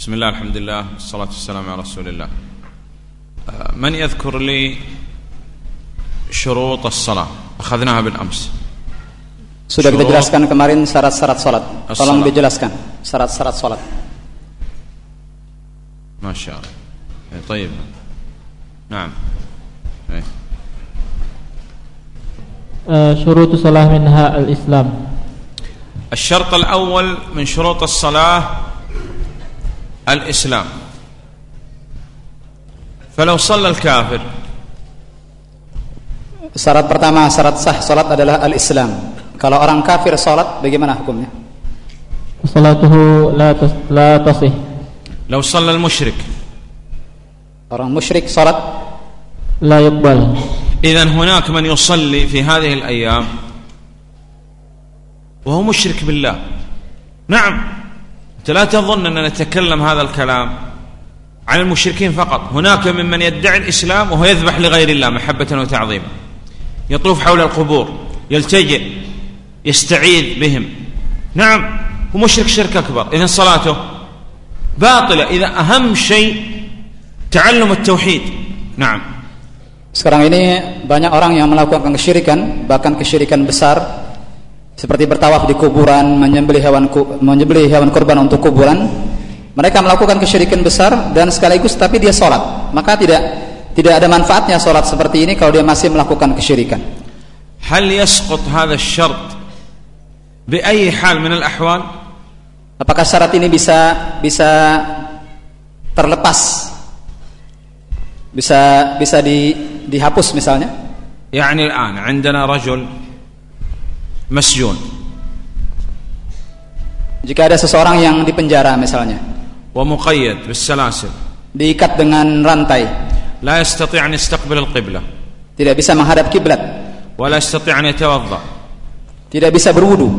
بسم الله الحمد لله والصلاة والسلام على رسول الله من يذكر لي شروط الصلاة أخذناها بالأمس Sudah kita jelaskan kemarin syarat-syarat sholat. Tolong dijelaskan syarat-syarat شاء الله إيه، طيب نعم إيه. آه، شروط الصلاة منها الإسلام الشرط الأول من شروط الصلاة الإسلام فلو صلى الكافر syarat pertama syarat sah salat adalah al-islam kalau orang kafir salat bagaimana hukumnya salatuhu la tas, la tasih لو صلى المشرك orang musyrik salat la yuqbal idan hunak man yusalli fi hadhihi al-ayyam وهو مشرك بالله نعم أنت لا تظن أننا نتكلم هذا الكلام عن المشركين فقط. هناك ممن يدعي الإسلام وهو يذبح لغير الله محبة وتعظيما يطوف حول القبور يلتجئ يستعيذ بهم. نعم هو مشرك شرك أكبر. إذا صلاته باطلة. إذا أهم شيء تعلم التوحيد. نعم. Sekarang ini banyak orang yang melakukan kesyirikan, bahkan kesyirikan besar. seperti bertawaf di kuburan, menyembelih hewan ku- menyembelih hewan kurban untuk kuburan. Mereka melakukan kesyirikan besar dan sekaligus tapi dia sholat. Maka tidak tidak ada manfaatnya sholat seperti ini kalau dia masih melakukan kesyirikan. هل يسقط هذا الشرط بأي حال من الأحوال Apakah syarat ini bisa bisa terlepas? Bisa bisa di, dihapus misalnya? يعني الآن عندنا رجل مسجون Jika ada seseorang yang dipenjara misalnya, ومقيد بالسلاسل diikat dengan rantai, لا يستطيع أن يستقبل القبلة tidak bisa menghadap kiblat, ولا يستطيع أن يتوضأ tidak bisa berwudu,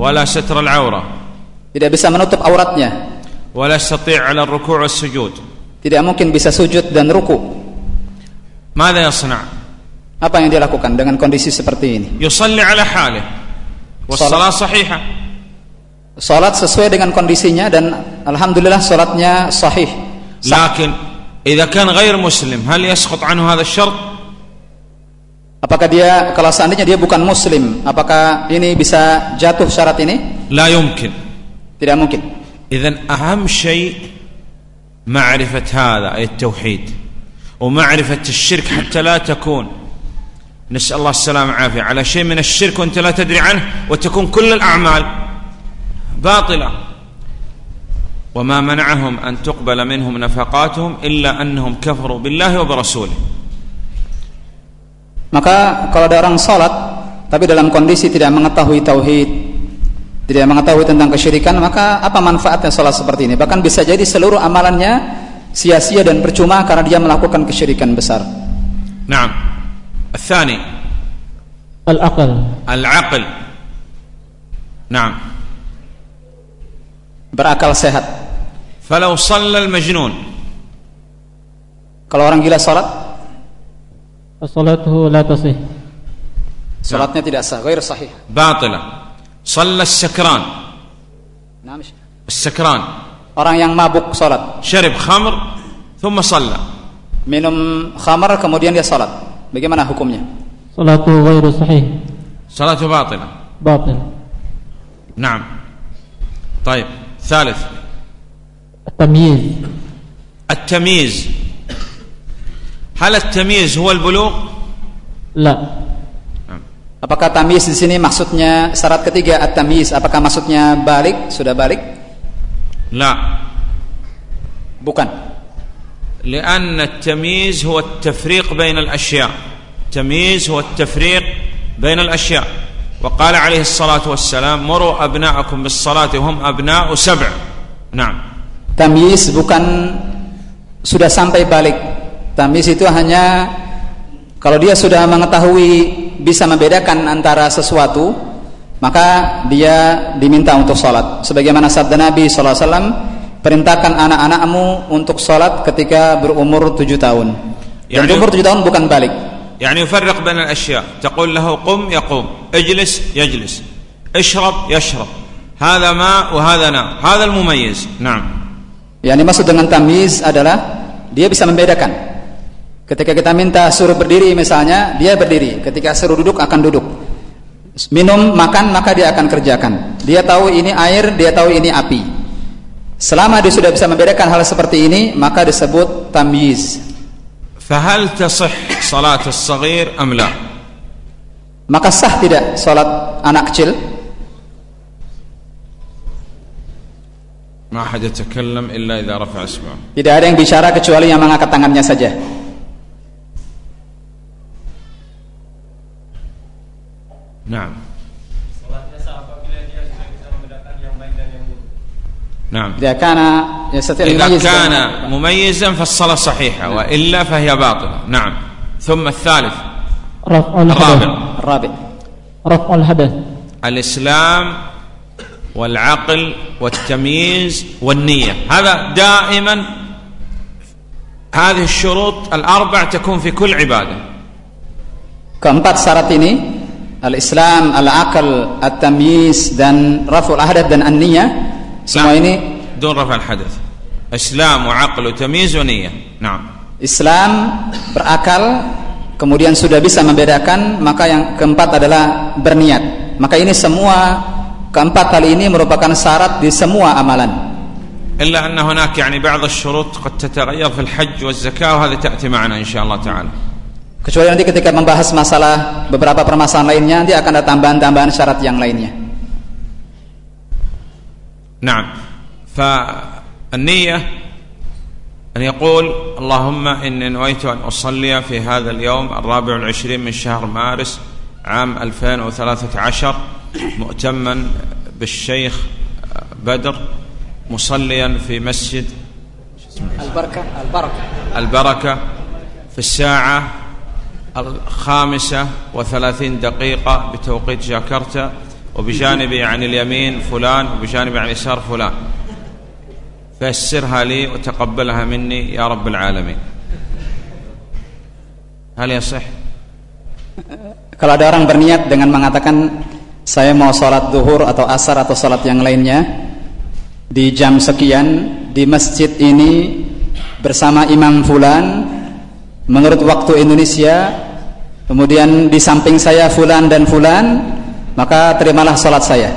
ولا ستر العورة tidak bisa menutup auratnya, ولا يستطيع على الركوع والسجود tidak mungkin bisa sujud dan ruku. ماذا يصنع Apa yang dia lakukan dengan kondisi seperti ini? يصلي على حاله Wassalah sahihah. Salat sesuai dengan kondisinya dan alhamdulillah salatnya sahih. Lakin idza kan غير muslim hal yasqut anhu hadha asy-syart? Apakah dia kalau seandainya dia bukan muslim, apakah ini bisa jatuh syarat ini? La yumkin. Tidak mungkin. Idzan aham syai' ma'rifat hadha ay at-tauhid. ومعرفة الشرك حتى لا تكون نسأل الله السلامة والعافية على شيء من الشرك وأنت لا تدري عنه وتكون كل الأعمال باطلة وما منعهم أن تقبل منهم نفقاتهم إلا أنهم كفروا بالله وبرسوله Maka kalau ada orang salat tapi dalam kondisi tidak mengetahui tauhid, tidak mengetahui tentang kesyirikan, maka apa manfaatnya salat seperti ini? Bahkan bisa jadi seluruh amalannya sia-sia dan percuma karena dia melakukan kesyirikan besar. نعم الثاني. الأقل العقل. نعم. Berakal sehat. فلو صلى المجنون. Kalau orang gila salat? صلاته لا تصح. صلاتnya tidak sah غير صحيح. باطلة. صلى السكران. نعم السكران. Orang yang mabuk salat. شرب خمر ثم صلى. Minum khamar kemudian dia salat. Bagaimana hukumnya? صلاته غير صحيح صلاته باطلة باطل نعم طيب ثالث التمييز التمييز هل التمييز هو البلوغ لا نعم. Apakah tamyiz di sini maksudnya syarat ketiga at-tamyiz? Apakah maksudnya balik? Sudah balik? لا Bukan. لأن التمييز هو التفريق بين الأشياء التمييز هو التفريق بين الأشياء وقال عليه الصلاة والسلام مروا أبناءكم بالصلاة وهم أبناء سبع نعم Tamyiz bukan sudah sampai balik. Tamyiz itu hanya kalau dia sudah mengetahui bisa membedakan antara sesuatu, maka dia diminta untuk sholat. Sebagaimana sabda Nabi SAW, perintahkan anak-anakmu untuk sholat ketika berumur tujuh tahun. Dan Yani- umur tujuh tahun bukan balik. يعني يفرق بين الأشياء تقول له قم يقوم اجلس يجلس اشرب يشرب هذا ماء وهذا نار هذا المميز نعم Yang dimaksud dengan tamyiz adalah dia bisa membedakan. Ketika kita minta suruh berdiri misalnya, dia berdiri. Ketika suruh duduk akan duduk. Minum, makan, maka dia akan kerjakan. Dia tahu ini air, dia tahu ini api. Selama dia sudah bisa membedakan hal seperti ini, maka disebut tamyiz. Fahal tasih salat as-saghir amla? Maka sah tidak salat anak kecil? Ma hada takallam illa idza rafa'a ismahu. Tidak ada yang bicara kecuali yang mengangkat tangannya saja. Naam. نعم. Jika kana yastati' إذا كان مميزا فالصلاة صحيحة وإلا فهي باطلة. نعم. ثم الثالث. رفع الحدث الرابع. Rabi. رفع الحدث الإسلام والعقل والتمييز والنية. هذا دائما هذه الشروط الأربع تكون في كل عبادة. Keempat syarat ini Al-Islam, Al-Aql, At-Tamyiz dan Raful Ahdath dan An-Niyah semua نعم. ini دون رفع الحدث إسلام وعقل وتمييز ونية نعم Islam berakal kemudian sudah bisa membedakan maka yang keempat adalah berniat maka ini semua keempat hal ini merupakan syarat di semua amalan إلا أن هناك يعني بعض الشروط قد تتغير في الحج والزكاة وهذه تأتي معنا إن شاء الله تعالى kecuali nanti ketika membahas masalah beberapa permasalahan lainnya nanti akan ada tambahan-tambahan syarat yang lainnya نعم. فالنية أن يقول اللهم إني نويت أن أصلي في هذا اليوم الرابع والعشرين من شهر مارس عام 2013 مؤتما بالشيخ بدر مصليا في مسجد Al-Barakah Al-Barakah البركة في الساعة الخامسة وثلاثين دقيقة بتوقيت جاكرتا. وبجانبي عن اليمين فلان وبجانبي عن اليسار فلان فيسرها لي وتقبلها مني يا رب العالمين هل يصح Kalau ada orang berniat dengan mengatakan saya mau sholat duhur atau asar atau sholat yang lainnya di jam sekian di masjid ini bersama imam fulan menurut waktu Indonesia kemudian di samping saya fulan dan fulan maka terimalah sholat saya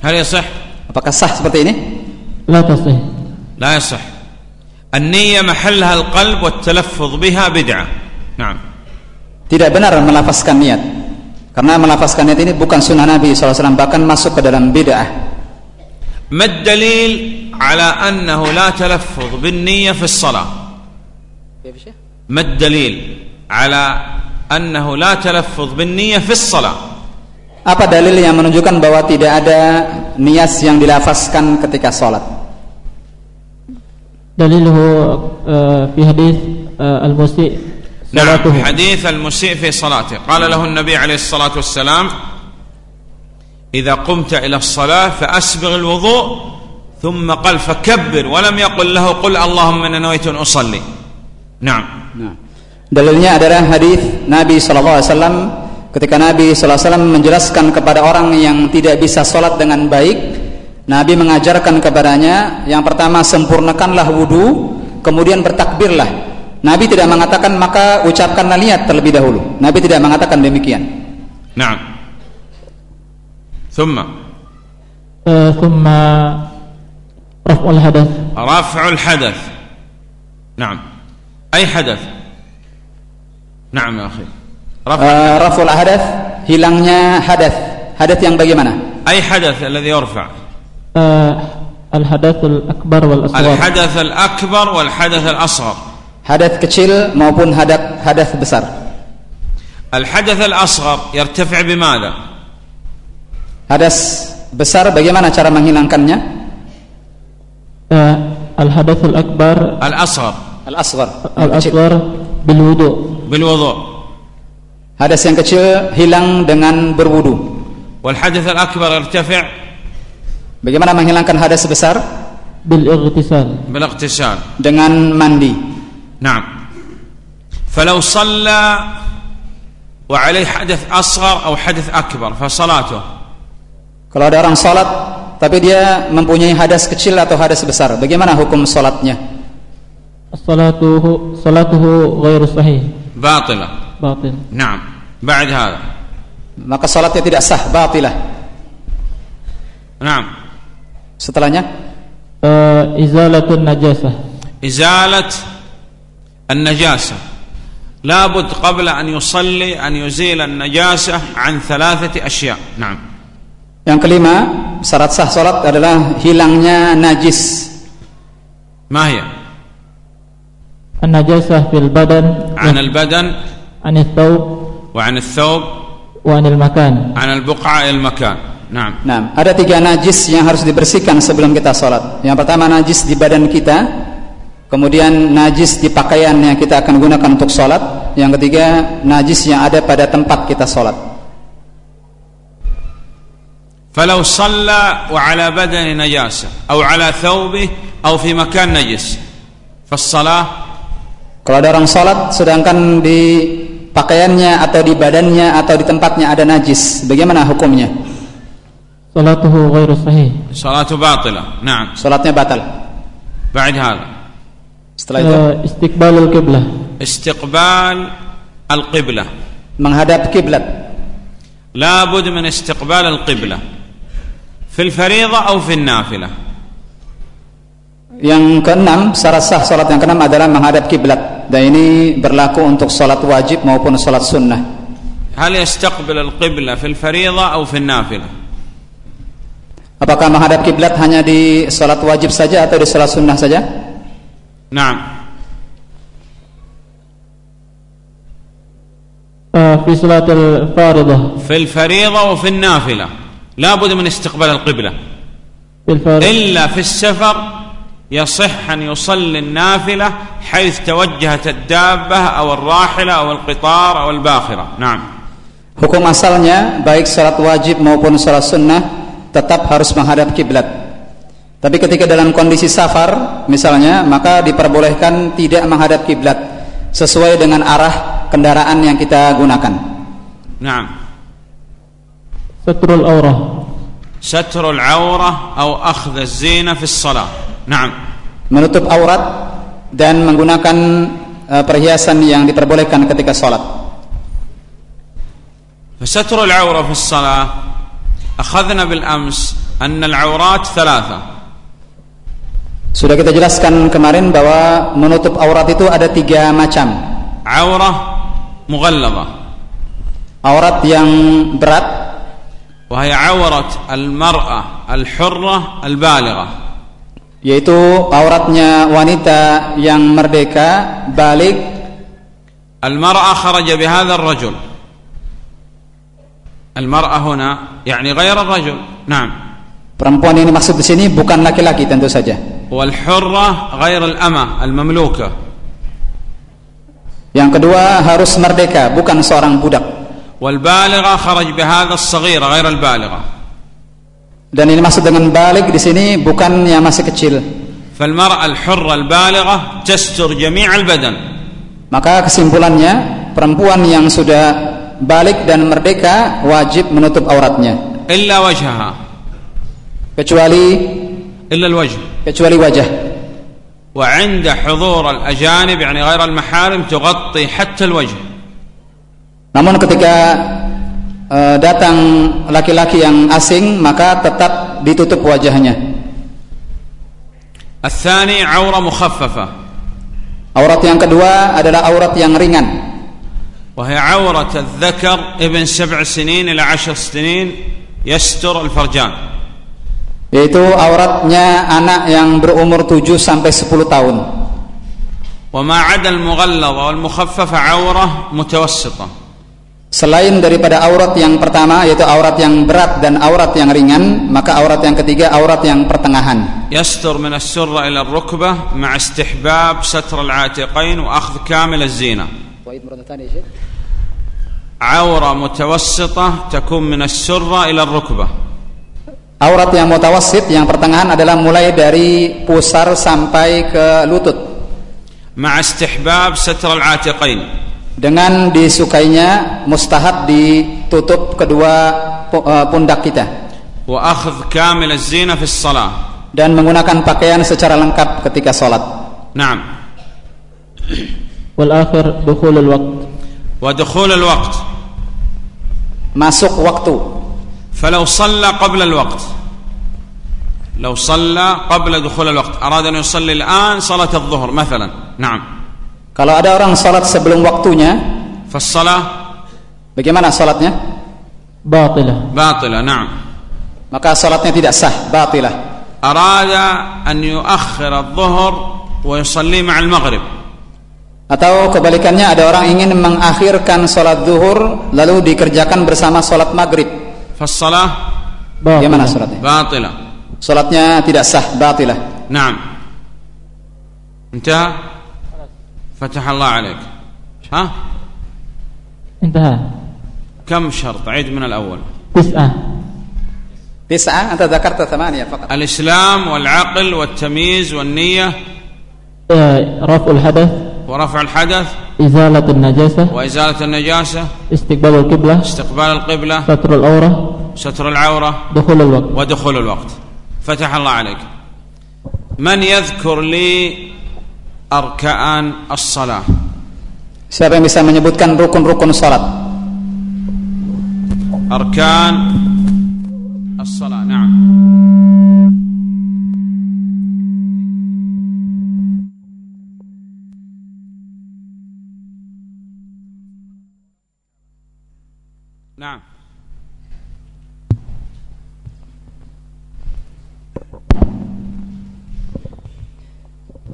هل يصح apakah sah seperti ini لا تصح لا يصح النية محلها القلب والتلفظ بها بدعة نعم tidak benar melafazkan niat karena melafazkan niat ini bukan sunnah Nabi SAW bahkan masuk ke dalam bid'ah ما الدليل على أنه لا تلفظ بالنية في الصلاة ما الدليل على أنه لا تلفظ بالنية في الصلاة Apa dalil yang menunjukkan bahwa tidak ada niat yang dilafazkan ketika sholat? دليله آه، في حديث آه، المسيء نعم صلاته حديث المسيء في صلاته قال له النبي عليه الصلاة والسلام إذا قمت إلى الصلاة فأسبغ الوضوء ثم قال فكبر ولم يقل له قل اللهم إني نويت أن أصلي نعم Nah, dalilnya adalah hadis Nabi SAW ketika Nabi SAW menjelaskan kepada orang yang tidak bisa sholat dengan baik, Nabi mengajarkan kepadanya yang pertama sempurnakanlah wudhu, kemudian bertakbirlah. Nabi tidak mengatakan maka ucapkanlah niat terlebih dahulu. Nabi tidak mengatakan demikian. نعم ثم آه، ثم رفع الحدث رفع الحدث نعم أي حدث نعم يا أخي رفع uh, raful hadath hilangnya hadas hadas yang bagaimana? Ay hadas alladhi yarfa? Eh, uh, al hadathul akbar wal asghar. Al hadas al akbar wal hadas al asghar. Hadas kecil maupun hadas hadas besar. Al hadas al asghar yartafi bimada? Hadas besar bagaimana cara menghilangkannya? Eh, uh, al hadathul akbar. Al asghar al asghar al asghar bil wudu. Bil wudu. Hadas yang kecil hilang dengan berwudu. Wal hadath al akbar irtafi'. Bagaimana menghilangkan hadas besar? Bil ightisal. Bil ightisal. Dengan mandi. Naam. Falau shalla wa alayhi hadath asghar aw hadath akbar fa salatuh. Kalau ada orang salat tapi dia mempunyai hadas kecil atau hadas besar, bagaimana hukum salatnya? Salatuhu salatuhu ghairu sahih. Batilah Batil. نعم بعد هذا Maka sholatnya tidak sah, batilah. نعم Setelahnya, Uh, izalatun najasah. إزالة النجاسة لابد قبل أن يصلي أن يزيل النجاسة عن ثلاثة أشياء نعم yang kelima, syarat sah sholat adalah hilangnya najis. ما هي An-najasah fil badan عن البدن anil thawb وعن الثوب wa anil makan. عن البقعة إلى المكان نعم Nah, ada tiga najis yang harus dibersihkan sebelum kita sholat. Yang pertama najis di badan kita, kemudian najis di pakaian yang kita akan gunakan untuk sholat. Yang ketiga najis yang ada pada tempat kita sholat. فلو صلى وعلى بدن نجاسة أو على ثوبه أو في مكان نجس فالصلاة Kalau ada orang sholat, sedangkan di pakaiannya atau di badannya atau di tempatnya ada najis, bagaimana hukumnya? Salatuhu ghairu sahih. صلاة باطلة نعم Sholatnya batal. بعد هذا Setelah itu Uh, istiqbalul qiblah. استقبال القبلة menghadap kiblat. لابد من استقبال القبلة في الفريضة أو في النافلة Yang keenam, syarat sah sholat yang keenam adalah menghadap kiblat. Dan ini berlaku untuk sholat wajib maupun sholat sunnah. هل يستقبل القبلة في الفريضة أو في النافلة Apakah menghadap kiblat hanya di sholat wajib saja atau di sholat sunnah saja? نعم Uh, fi salatil faridah. في الفريضة وفي النافلة لابد من استقبال القبلة Fil faridah. إلا في السفر يصح أن يصلي النافلة حيث توجهت الدابة أو الراحلة أو القطار أو الباخرة نعم Hukum asalnya baik sholat wajib maupun sholat sunnah tetap harus menghadap kiblat. Tapi ketika dalam kondisi safar misalnya maka diperbolehkan tidak menghadap kiblat sesuai dengan arah kendaraan yang kita gunakan. نعم Satrul aurah. ستر العورة أو أخذ الزينة في الصلاة نعم Menutup aurat dan menggunakan eh, perhiasan yang diperbolehkan ketika sholat. فستر العورة في الصلاة أخذنا بالأمس أن العورات ثلاثة Sudah kita jelaskan kemarin bahwa menutup aurat itu ada tiga macam. عورة مغلظة Aurat yang berat وهي عورة المرأة الحرة البالغة yaitu auratnya wanita yang merdeka balik المرأة خرج بهذا الرجل المرأة هنا يعني غير الرجل نعم perempuan ini maksud di sini bukan laki-laki tentu saja والحرة غير الأمة المملوكة yang kedua harus merdeka bukan seorang budak والبالغة خرج بهذا الصغير غير البالغة dan ini maksud dengan balik di sini bukan yang masih kecil فالمرأة الحرة البالغة تستر جميع البدن maka kesimpulannya perempuan yang sudah balik dan merdeka wajib menutup auratnya إلا وجهها kecuali إلا الوجه kecuali wajah وعند حضور الأجانب يعني غير المحارم تغطي حتى الوجه namun ketika eh, datang laki-laki yang asing maka tetap ditutup wajahnya الثاني عورة مخففة aurat yang kedua adalah aurat yang ringan وهي عورة الذكر ابن سبع سنين إلى عشر سنين يستر الفرجان yaitu auratnya anak yang berumur 7 sampai 10 tahun وما عدا المغلظة والمخففة عورة متوسطة Selain daripada aurat yang pertama yaitu aurat yang berat dan aurat yang ringan, maka aurat yang ketiga aurat yang pertengahan. يستر من السرة إلى الركبة مع استحباب ستر العاتقين وأخذ كامل الزينة عورة متوسطة تكون من السرة إلى الركبة Aurat yang mutawassit yang pertengahan adalah mulai dari pusar sampai ke lutut مع استحباب ستر العاتقين dengan disukainya mustahab ditutup kedua pu- eh, pundak kita. وأخذ كامل الزينة في الصلاة dan menggunakan pakaian secara lengkap ketika sholat. نعم والآخر دخول الوقت ودخول الوقت Masuk waktu. فلو صلى قبل الوقت لو صلى قبل دخول الوقت أراد أن يصلي الآن صلاة الظهر مثلا نعم kalau ada orang salat sebelum waktunya, fasalah bagaimana salatnya? Batilah. Batilah, na'am. Maka salatnya tidak sah, batilah. Arada an yuakhir adh-dhuhr wa yusalli ma'al maghrib. Atau kebalikannya ada orang ingin mengakhirkan salat zuhur lalu dikerjakan bersama salat maghrib. Fasalah bagaimana salatnya? Batilah. Salatnya tidak sah, batilah. Naam. Entah فتح الله عليك. ها؟ انتهى. كم شرط؟ عيد من الأول. تسعة. Tis'ah, anta dzakarta thamaniya faqat. الإسلام والعقل والتمييز والنية. آه، رفع الحدث ورفع الحدث. إزالة النجاسة. وإزالة النجاسة. استقبال القبلة. استقبال القبلة. ستر العورة. ستر العورة. دخول الوقت. ودخول الوقت. فتح الله عليك. من يذكر لي arkaan as-salah. Siapa yang bisa menyebutkan rukun-rukun salat? Arkaan as-salah. Naam. Naam.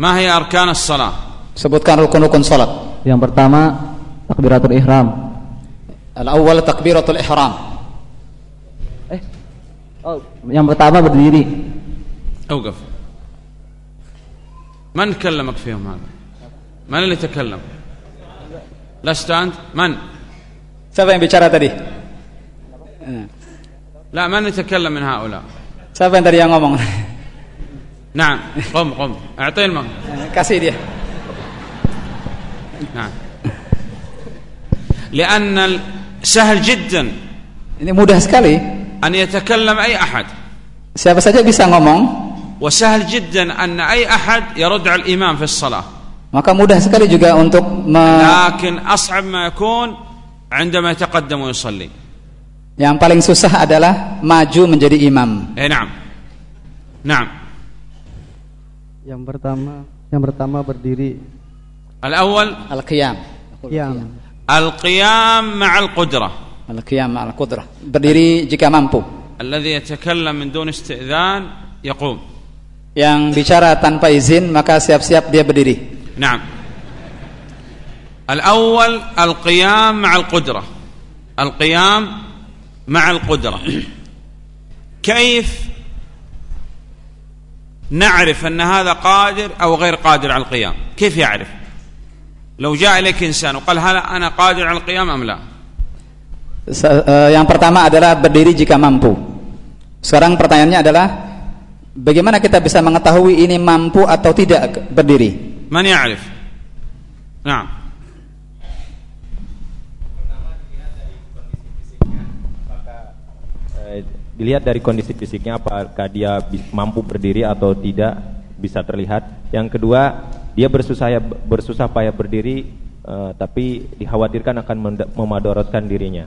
ما هي أركان الصلاة Sebutkan rukun-rukun sholat. Yang pertama takbiratul ihram. Al-awwal takbiratul ihram. Eh. Oh, yang pertama berdiri. أوقف من كلمك فيهم هذا من اللي تكلم لست أنت من Siapa yang bicara tadi? لا من يتكلم من هؤلاء Siapa yang tadi yang ngomong? نعم قم قم أعطيه الماء Kasih dia. نعم لأن ال- سهل جدا Ini mudah sekali. أن يتكلم أي أحد Siapa saja bisa ngomong. وسهل جدا أن أي أحد يرد على الإمام في الصلاة Maka mudah sekali juga untuk me- لكن أصعب ما يكون عندما يتقدم ويصلي yang paling susah adalah maju menjadi imam. إيه نعم نعم Yang pertama, yang pertama berdiri. الأول Al-qiyam. Yang القيام مع القدرة Al-qiyam al-qudrah. Berdiri jika mampu. الذي يتكلم من دون استئذان يقوم Yang bicara tanpa izin maka siap-siap dia berdiri. نعم الأول القيام مع القدرة القيام مع القدرة كيف نعرف أن هذا قادر أو غير قادر على القيام كيف يعرف لو جاء إليك إنسان وقال هل أنا قادر على القيام أم لا Se- eh, yang pertama adalah berdiri jika mampu. Sekarang pertanyaannya adalah bagaimana kita bisa mengetahui ini mampu atau tidak ke- berdiri? من يعرف نعم Eh, dilihat dari kondisi fisiknya apakah dia bis- mampu berdiri atau tidak bisa terlihat. Yang kedua, dia bersusah bersusah payah berdiri eh, tapi dikhawatirkan akan menda- memadorotkan dirinya.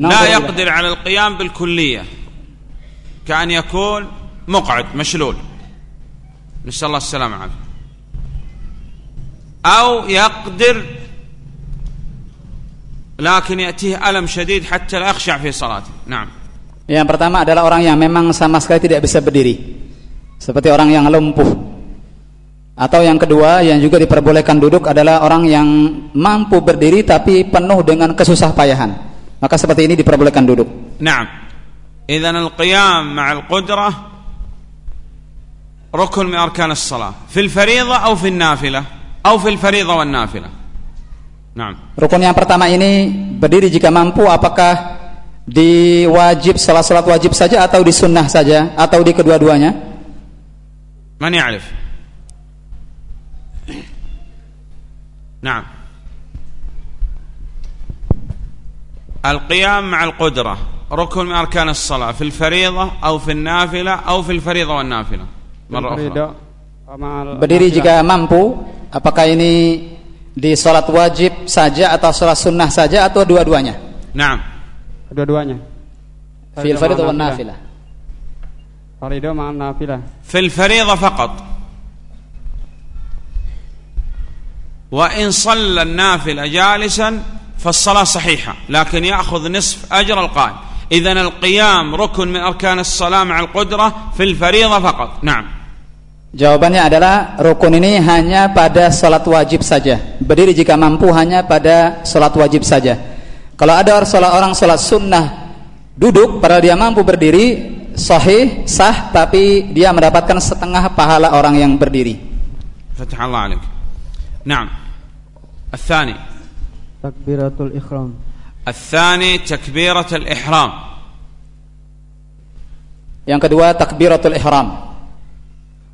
لا Na'udzubillah. يقدر على القيام بالكلية كأن يكون مقعد مشلول نسأل الله السلامة والعافية أو يقدر لكن يأتيه ألم شديد حتى لا يخشع في صلاته نعم yang pertama adalah orang yang memang sama sekali tidak bisa berdiri. Seperti orang yang lumpuh. Atau yang kedua yang juga diperbolehkan duduk adalah orang yang mampu berdiri tapi penuh dengan kesusah payahan. Maka seperti ini diperbolehkan duduk. Naam. Izan al-qiyam ma'al qudrah rukun min arkan as-salah. Fil fariidha atau fil nafilah atau fil fariidha wal nafilah. Naam. Rukun yang pertama ini berdiri jika mampu apakah di wajib salat-salat wajib saja atau di sunnah saja atau di kedua-duanya? من يعرف نعم القيام مع القدرة ركن من أركان الصلاة في الفريضة أو في النافلة أو في الفريضة والنافلة مرة أخرى Ridho sama Berdiri jika mampu, apakah ini di sholat wajib saja atau sholat sunnah saja atau dua-duanya? نعم dua-duanya. Fil fardhu wan nafilah. Farido ma nafilah. في الفريضة فقط وإن صلى النافلة جالسا فالصلاة صحيحة لكن يأخذ نصف أجر القائم إذا القيام ركن من أركان الصلاة مع القدرة في الفريضة فقط نعم Jawabannya adalah rukun ini hanya pada sholat wajib saja. Berdiri jika mampu hanya pada sholat wajib saja. kalau ada orang sholat sunnah duduk padahal dia mampu berdiri, sahih, sah, tapi dia mendapatkan setengah pahala orang yang berdiri. Fatah Allah alik. Naam. Al-thani. Takbiratul ikhram. Al-thani takbiratul Ikhram. Yang kedua takbiratul ihram.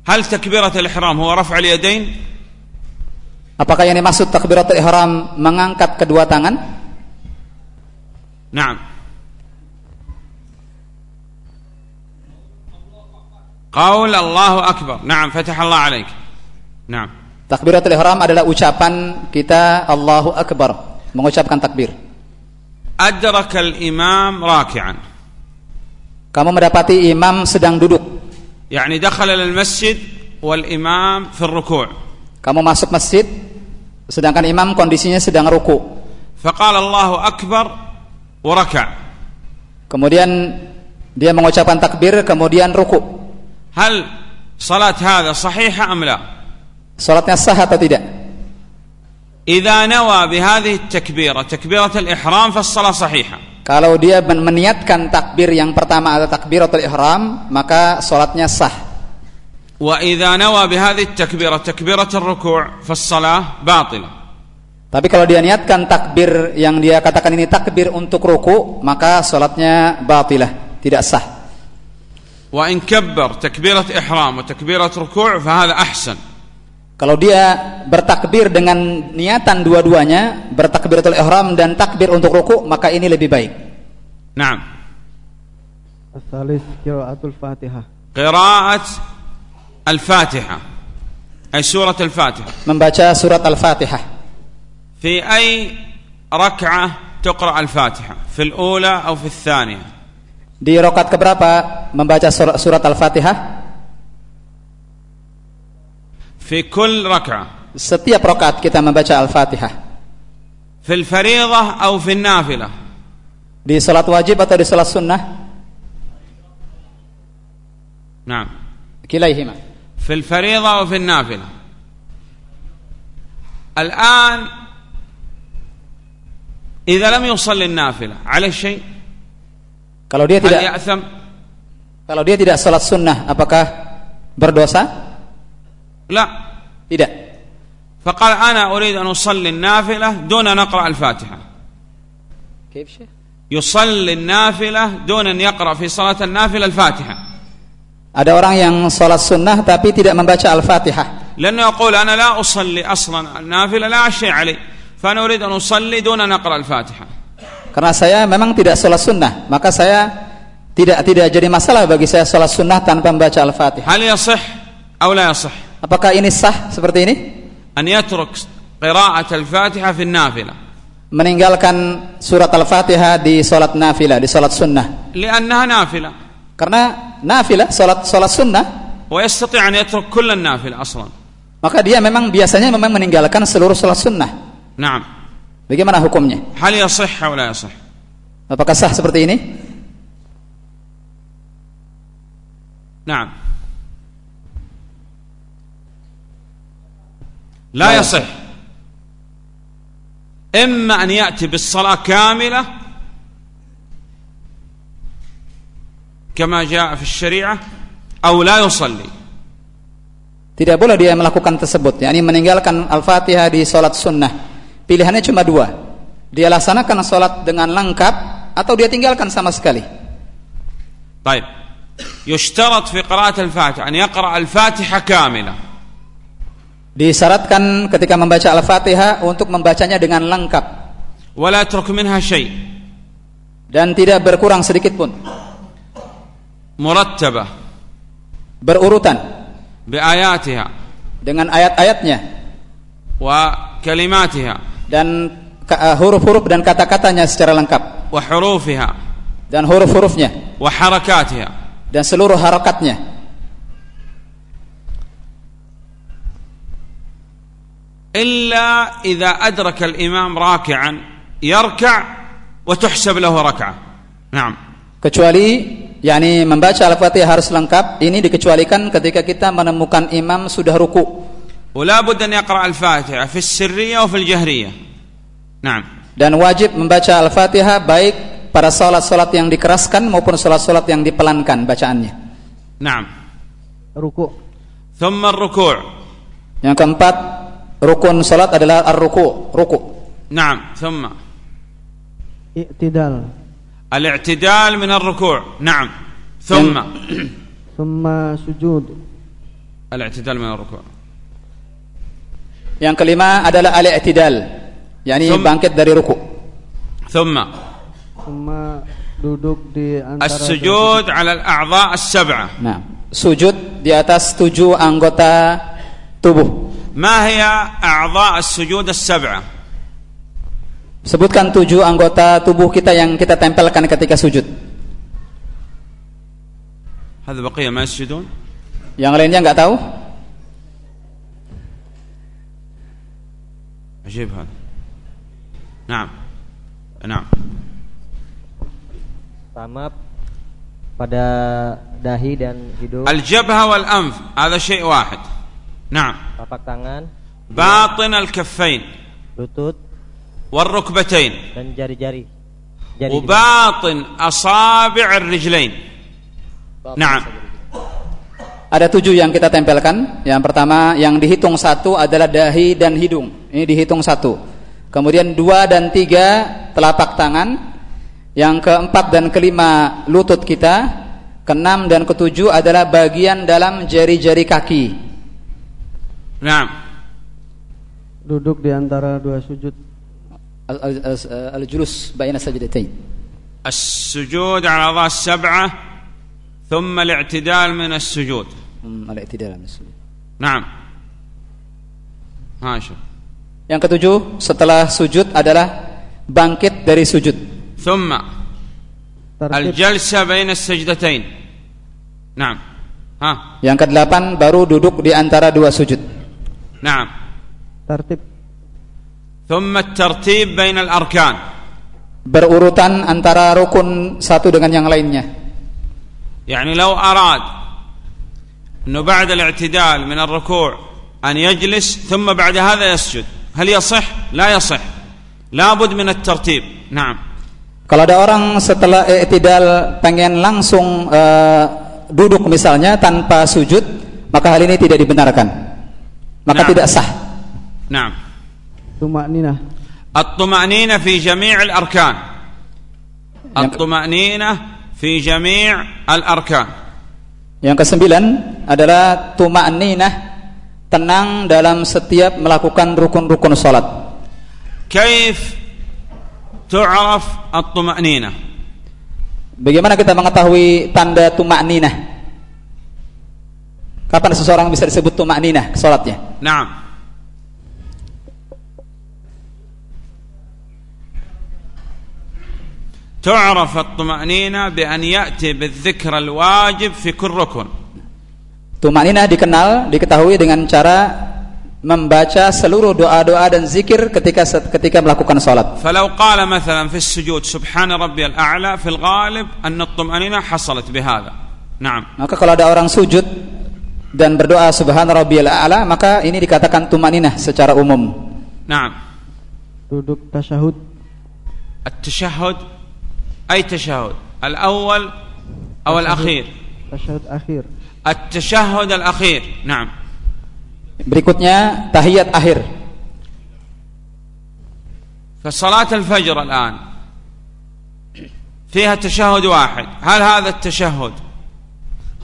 Hal takbiratul ihram huwa yadain? Apakah yang dimaksud takbiratul ihram mengangkat kedua tangan? نعم قول الله أكبر نعم فتح الله عليك نعم Takbiratul ihram adalah ucapan kita Allahu Akbar, mengucapkan takbir. أدرك الإمام راكعا Kamu mendapati imam sedang duduk. يعني دخل إلى المسجد والإمام في الركوع Kamu masuk masjid sedangkan imam kondisinya sedang ruku. فقال الله أكبر وركع Kemudian dia mengucapkan takbir kemudian ruku. هل صلاة هذا صحيحة أم لا Salatnya sah atau tidak? إذا نوى بهذه التكبيرة تكبيرة الإحرام فالصلاة صحيحة Kalau dia men- meniatkan takbir yang pertama adalah takbiratul ihram, maka salatnya sah. وإذا نوى بهذه التكبيرة تكبيرة الركوع فالصلاة باطلة tapi kalau dia niatkan takbir yang dia katakan ini takbir untuk ruku, maka salatnya batilah, tidak sah. Wa in kabbar takbirat ihram wa takbirat ruku' fa hadha ahsan. Kalau dia bertakbir dengan niatan dua-duanya, bertakbiratul ihram dan takbir untuk ruku, maka ini lebih baik. Naam. Asalis qiraatul Fatihah. Qiraat al-Fatihah. Ay surat al-Fatihah. Membaca surat al-Fatihah. في أي ركعة تقرأ الفاتحة في الأولى أو في الثانية Di rokat keberapa membaca sur- surat Al-Fatihah? في كل ركعة Setiap rokat kita membaca Al-Fatihah. في الفريضة أو في النافلة Di salat wajib atau di salat sunnah? نعم Kilaihima. في الفريضة وفي النافلة الآن إذا لم يصلي النافلة عليه شيء Kalau dia هل tidak يأثم kalau dia tidak salat sunnah, apakah berdosa? لا Tidak. فقال أنا أريد أن أصلي النافلة دون أن أقرأ الفاتحة يصلي النافلة دون أن يقرأ في صلاة النافلة الفاتحة Ada orang yang salat sunnah tapi tidak membaca Al-Fatihah. لأنه يقول أنا لا أصلي أصلا النافلة لا شيء علي فأنا أريد أن أصلي دون أن أقرأ الفاتحة Karena saya memang tidak salat sunnah, maka saya tidak tidak jadi masalah bagi saya salat sunnah tanpa membaca Al-Fatihah. هل يصح أو لا يصح Apakah ini sah seperti ini? أن يترك قراءة الفاتحة في النافلة Meninggalkan surat Al-Fatihah di salat nafilah, di salat sunnah. لأنها نافلة Karena nafilah salat salat sunnah, ويستطيع أن يترك كل النافلة أصلا maka dia memang biasanya memang meninggalkan seluruh salat sunnah. نعم Bagaimana hukumnya? هل يصح أو لا يصح Apakah sah seperti ini? نعم لا لا يصح إما أن يأتي بالصلاة كاملة كما جاء في الشريعة أو لا يصلي Tidak boleh dia melakukan tersebut, yakni meninggalkan Al-Fatihah di salat sunnah. Pilihannya cuma dua. Dia laksanakan sholat dengan lengkap atau dia tinggalkan sama sekali. Baik. Yushtarat fi qira'at al-Fatihah an yaqra' al-Fatihah kamila. Disyaratkan ketika membaca Al-Fatihah untuk membacanya dengan lengkap. Wala t'ruk minha syai. Dan tidak berkurang sedikit pun. Murattabah. Berurutan. Bi'ayatiha. Dengan ayat-ayatnya. Wa kalimatiha dan eh, huruf-huruf dan kata-katanya secara lengkap. Wa hurufiha. Dan huruf-hurufnya. Wa harakatiha dan seluruh harakatnya illa idza adraka al-imam raki'an yarka' wa tuhsab lahu rak'ah na'am. Kecuali yakni membaca al-fatihah harus lengkap ini dikecualikan ketika kita menemukan imam sudah ruku' ولا بد أن يقرأ الفاتحة في السرية وفي الجهرية نعم dan wajib membaca Al-Fatihah baik pada salat-salat yang dikeraskan maupun salat-salat yang dipelankan bacaannya نعم ruku ثم الركوع yang keempat rukun salat adalah ar-ruku ruku نعم ثم i'tidal الاعتدال من الركوع نعم ثم thumma sujud الاعتدال من الركوع Yang kelima adalah al-i'tidal, yakni bangkit dari ruku. Thumma thumma duduk di antara as-sujud 'ala al-a'dha' as-sab'ah. Nah, sujud di atas tujuh anggota tubuh. Ma hiya a'dha' as-sujud as-sab'ah? Sebutkan tujuh anggota tubuh kita yang kita tempelkan ketika sujud. Hal baqiya ma? Yang lainnya enggak tahu? عجيب هذا نعم نعم Sama pada dahi dan hidung, الجبهة والأنف هذا شيء واحد نعم tapak tangan, باطن الكفين lutut والركبتين dan jari-jari. Jari وباطن أصابع الرجلين نعم ada tujuh yang kita tempelkan yang pertama yang dihitung satu adalah dahi dan hidung ini dihitung satu kemudian dua dan tiga telapak tangan yang keempat dan kelima lutut kita keenam dan ketujuh adalah bagian dalam jari-jari kaki نعم duduk di antara dua sujud Al- al- al- al-julus baina sajdatain السجود على الأعضاء السبعة ثم الاعتدال من السجود Hmm, al-i'tidal min as-sujud. نعم ها شوف yang ketujuh setelah sujud adalah bangkit dari sujud ثم tertib الجلسة بين السجدتين نعم ها yang kedelapan baru duduk di antara dua sujud نعم tertib ثم الترتيب بين الأركان berurutan antara rukun satu dengan yang lainnya يعني لو أراد أنه بعد الاعتدال من الركوع أن يجلس ثم بعد هذا يسجد هل يصح؟ لا يصح لابد من الترتيب نعم Kalau ada orang setelah i'tidal pengen langsung eh, duduk misalnya tanpa sujud, maka hal ini tidak dibenarkan. Maka Nah. tidak sah. نعم tumak ninah الطمأنينة في جميع الأركان الطمأنينة في جميع الأركان Yang kesembilan adalah tuma'ninah, tenang dalam setiap melakukan rukun-rukun salat. كيف تعرف الطمأنينة Bagaimana kita mengetahui tanda tuma'ninah? Kapan seseorang bisa disebut tuma'ninah salatnya? نعم تعرف الطمأنينة بأن يأتي بالذكر الواجب في كل ركن Tumaninah dikenal, diketahui dengan cara membaca seluruh doa-doa dan zikir ketika ketika melakukan salat. فلو قال مثلا في السجود سبحان ربي الأعلى في الغالب أن الطمأنينة حصلت بهذا نعم Maka kalau ada orang sujud dan berdoa subhana rabbiyal a'la, maka ini dikatakan tumaninah secara umum. نعم duduk tasyahud التشهد أي تشهد الأول أو الأخير tasyahud akhir التشهد الأخير نعم Berikutnya tahiyat akhir. فصلاة الفجر الآن فيها تشهد واحد هل هذا التشهد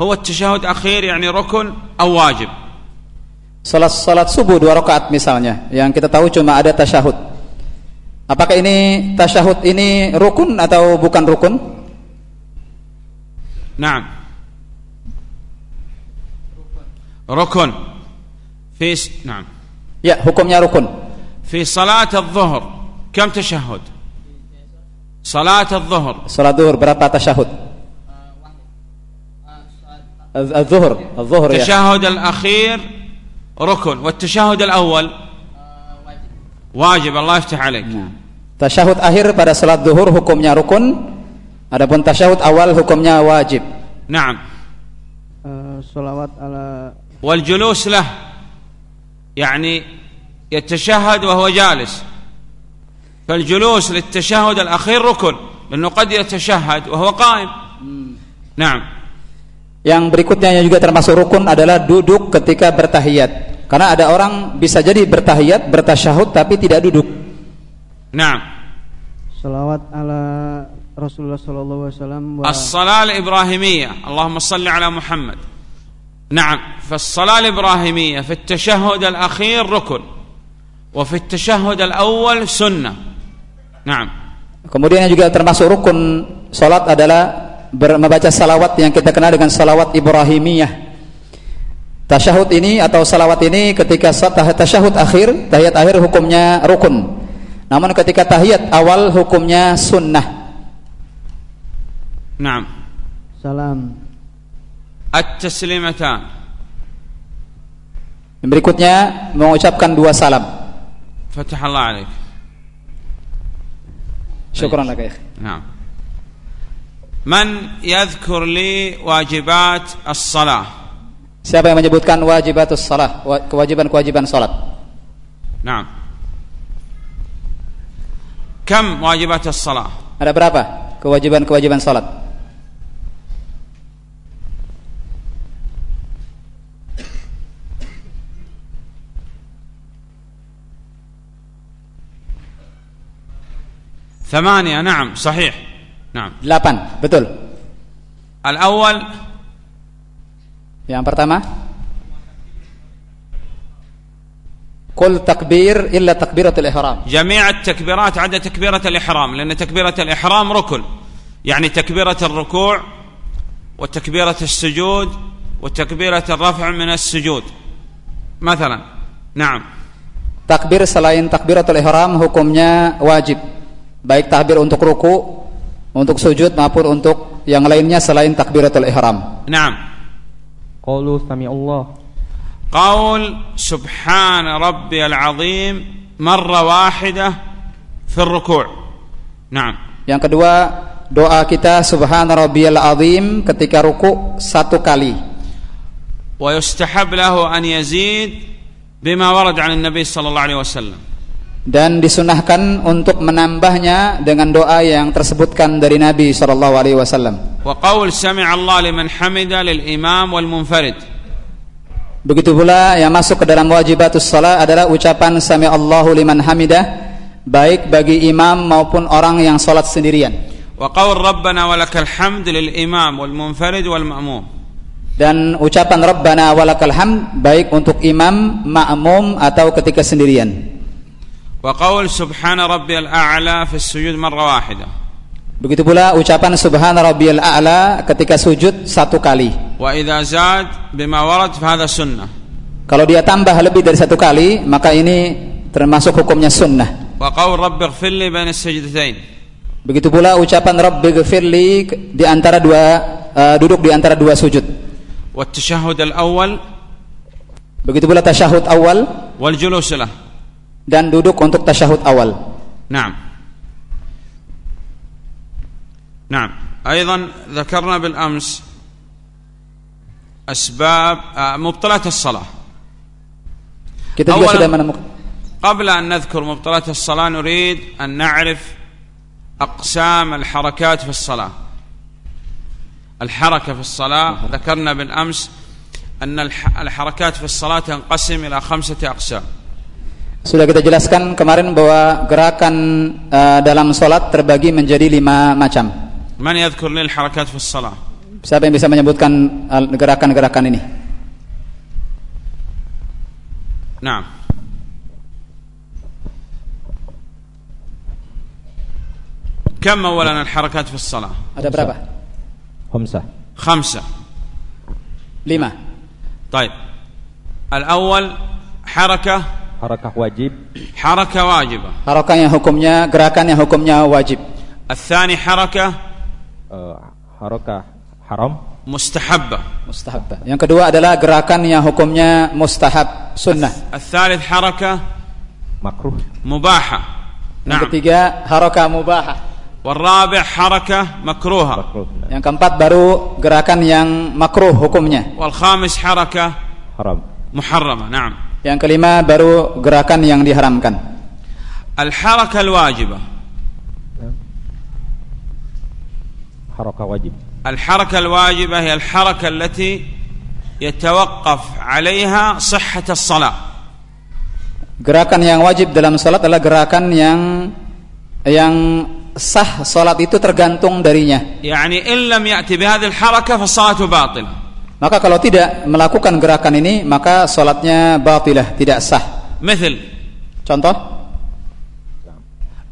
هو التشهد أخير يعني ركن أو واجب Salat salat subuh dua rakaat misalnya, yang kita tahu cuma ada tasyahud. Apakah ini tasyahud ini rukun atau bukan rukun? نعم ركن. في س... نعم. يا حكم يا ركن. في صلاة الظهر كم تشهد؟ صلاة الظهر. صلاة الظهر برابا تشهد. الظهر الظهر التشهد الأخير ركن والتشهد الأول؟ واجب الله يفتح عليك. نعم. تشهد أخير بعد صلاة الظهر حكم يا ركن. Adapun tasyahud أول حكم يا واجب. نعم. آه، صلوات على والجلوس له يعني يتشهد وهو جالس فالجلوس للتشهد الأخير ركن لأنه قد يتشهد وهو قائم نعم Yang berikutnya yang juga termasuk rukun adalah duduk ketika bertahiyat. Karena ada orang bisa jadi bertahiyat, bertasyahud tapi tidak duduk. نعم salawat ala Rasulullah sallallahu alaihi wasallam wa الصلاة الإبراهيمية اللهم صل على محمد نعم فالصلاة الإبراهيمية في التشهد الأخير ركن وفي التشهد الأول سنة نعم Kemudian yang juga termasuk rukun salat adalah ber- membaca salawat yang kita kenal dengan salawat Ibrahimiyah. Tasyahud ini atau salawat ini ketika sa- tah- tasyahud akhir, tahiyat akhir hukumnya rukun. Namun ketika tahiyat awal hukumnya sunnah. نعم salam at-taslimatan berikutnya mengucapkan dua salam fatahallah alaik syukran lak ya Naam. man yadhkur li wajibat as-salah Siapa yang menyebutkan wajibat as-salah, kewajiban-kewajiban salat? Naam. Kam wajibat as-salah? Ada berapa kewajiban-kewajiban salat? ثمانية نعم صحيح. نعم. Delapan, betul. الأول Yang pertama Kul takbir illa takbiratul ihram جميع التكبيرات عدا تكبيرة الإحرام لأن تكبيرة الإحرام ركن. يعني تكبيرة الركوع وتكبيرة السجود وتكبيرة الرفع من السجود. مثلا نعم. Takbir selain takbiratul ihram hukumnya wajib. Baik takbir untuk ruku Untuk sujud maupun untuk yang lainnya selain takbiratul ihram نعم Qaulu sami Allah. قول سبحان ربي العظيم مرة واحدة في الركوع نعم Yang kedua doa kita subhana rabbiyal azim ketika ruku satu kali ويستحب له أن يزيد بما ورد عن النبي صلى الله عليه وسلم dan disunahkan untuk menambahnya dengan doa yang tersebutkan dari Nabi sallallahu alaihi wasallam. Wa qaul sami'a Allah liman hamida lil imam wal munfarid. Begitu pula yang masuk ke dalam wajibatus salat adalah ucapan sami Allahu liman Hamida baik bagi imam maupun orang yang salat sendirian. Wa qaul rabbana walakal hamd lil imam wal munfarid wal ma'mum. dan ucapan Rabbana walakal hamd baik untuk imam, makmum atau ketika sendirian. وقول سبحان ربي الأعلى في السجود مرة واحدة Begitu pula ucapan subhana rabbiyal a'la ketika sujud satu kali. وإذا زاد بما ورد فهذا سنة Kalau dia tambah lebih dari satu kali, maka ini termasuk hukumnya sunnah. وقول رب اغفر لي بين السجدتين Begitu pula ucapan Rabbi ghafirli di antara dua eh, duduk di antara dua sujud. والتشهد الأول Begitu pula tasyahud awal والجلوس له dan duduk untuk tasyahud awal. نعم نعم أيضا ذكرنا بالأمس أسباب مبطلات الصلاة Kita juga sudah menemukan قبل أن نذكر مبطلات الصلاة نريد أن نعرف أقسام الحركات في الصلاة الحركة في الصلاة ذكرنا بالأمس أن الح- الحركات في الصلاة تنقسم إلى خمسة أقسام Sudah kita jelaskan kemarin bahwa gerakan uh, dalam solat terbagi menjadi lima macam. Man harakat fi salat? Siapa yang bisa menyebutkan eh, gerakan-gerakan ini? Nah, Kam awalan al harakat fi salat? Ada berapa? Khamsah. Khamsah. Lima. Baik. Al-awwal harakah Harakah wajib, حركة واجبة Harokat yang hukumnya, gerakan yang hukumnya wajib. الثاني حركة eh, harakah haram, مستحبة Mustahab. Yang kedua adalah gerakan yang hukumnya mustahab, sunnah. الثالث حركة makruh, مباحة Yang نعم ketiga harokat mubahah. والرابع حركة مكروهة makruh. Nah, Yang keempat baru gerakan yang makruh hukumnya. والخامس حركة haram. محرمة نعم Yang kelima baru gerakan yang diharamkan. الحركة الواجبة Harakah wajib. الحركة الواجبة هي الحركة التي يتوقف عليها صحة الصلاة Gerakan yang wajib dalam salat adalah gerakan yang yang sah salat itu tergantung darinya. يعني إن لم يأتي بهذه الحركة فالصلاة باطلة Maka kalau tidak melakukan gerakan ini, maka salatnya batilah, tidak sah. مثل Contoh,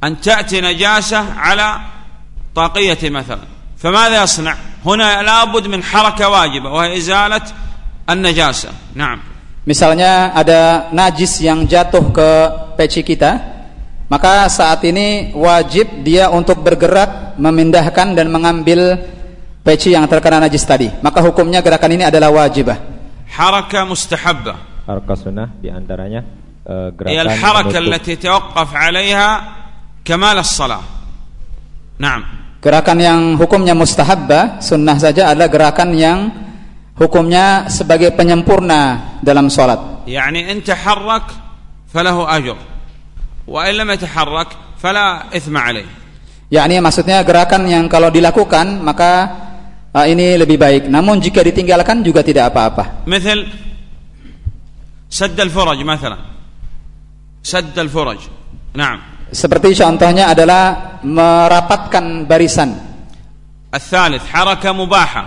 أن تأتي نجاسة على طاقية مثلا فماذا يصنع هنا لابد من حركة واجبة وهي إزالة النجاسة نعم misalnya ada najis yang jatuh ke peci kita, maka saat ini wajib dia untuk bergerak memindahkan dan mengambil peci yang terkena najis tadi. Maka hukumnya gerakan ini adalah wajibah. Haraka mustahabbah haraka sunnah di antaranya uh, eh, gerakan haraka allati tawaqqaf 'alaiha kamal as-salah. Na'am. Gerakan yang hukumnya mustahabbah sunnah saja adalah gerakan yang hukumnya sebagai penyempurna dalam salat. Yani anta harrak falahu ajr. Wa illa lam yataharrak fala ithma 'alaihi yakni maksudnya gerakan yang kalau dilakukan maka uh, ini lebih baik. Namun jika ditinggalkan juga tidak apa-apa. مثل سد الفرج مثلا سد الفرج نعم Seperti contohnya adalah merapatkan barisan. الثالث حركة مباحة